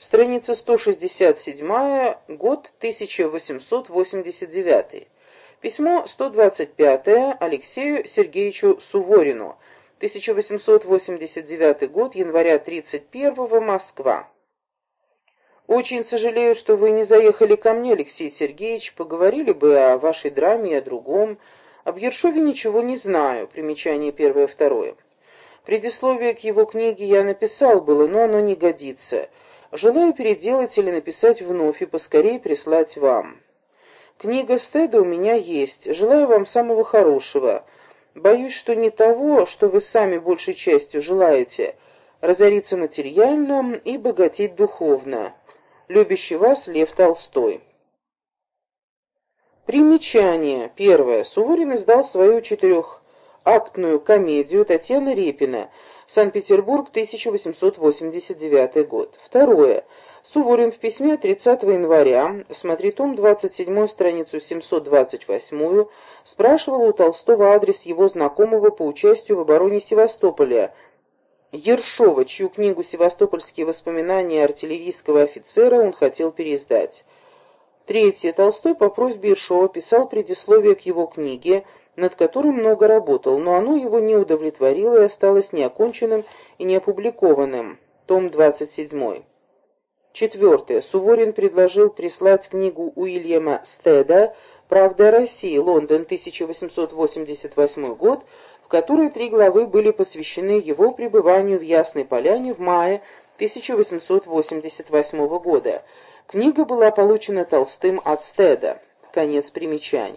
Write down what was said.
Страница 167, год 1889. Письмо 125 Алексею Сергеевичу Суворину. 1889 год, января 31 Москва. Очень сожалею, что вы не заехали ко мне, Алексей Сергеевич, поговорили бы о вашей драме и о другом. Об Ершове ничего не знаю. Примечание первое-второе. Предисловие к его книге я написал было, но оно не годится. Желаю переделать или написать вновь и поскорее прислать вам. Книга Стеда у меня есть. Желаю вам самого хорошего. Боюсь, что не того, что вы сами большей частью желаете, разориться материально и богатеть духовно. Любящий вас Лев Толстой. Примечание. Первое. Суворин издал свою четырехактную комедию Татьяна Репина Санкт-Петербург, 1889 год. Второе. Суворин в письме 30 января, смотри том 27, страницу 728, спрашивал у Толстого адрес его знакомого по участию в обороне Севастополя, Ершова, чью книгу «Севастопольские воспоминания артиллерийского офицера» он хотел переиздать. Третье. Толстой по просьбе Ершова писал предисловие к его книге над которым много работал, но оно его не удовлетворило и осталось неоконченным и неопубликованным. Том 27. Четвертое. Суворин предложил прислать книгу Уильяма Стеда «Правда России. Лондон, 1888 год», в которой три главы были посвящены его пребыванию в Ясной Поляне в мае 1888 года. Книга была получена Толстым от Стеда. Конец примечаний.